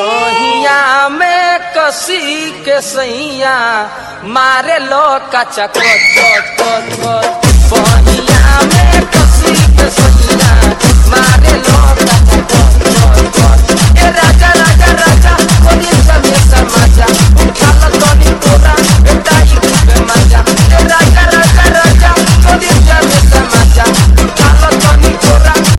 बहिया में कसी के सैया मारे लो कचा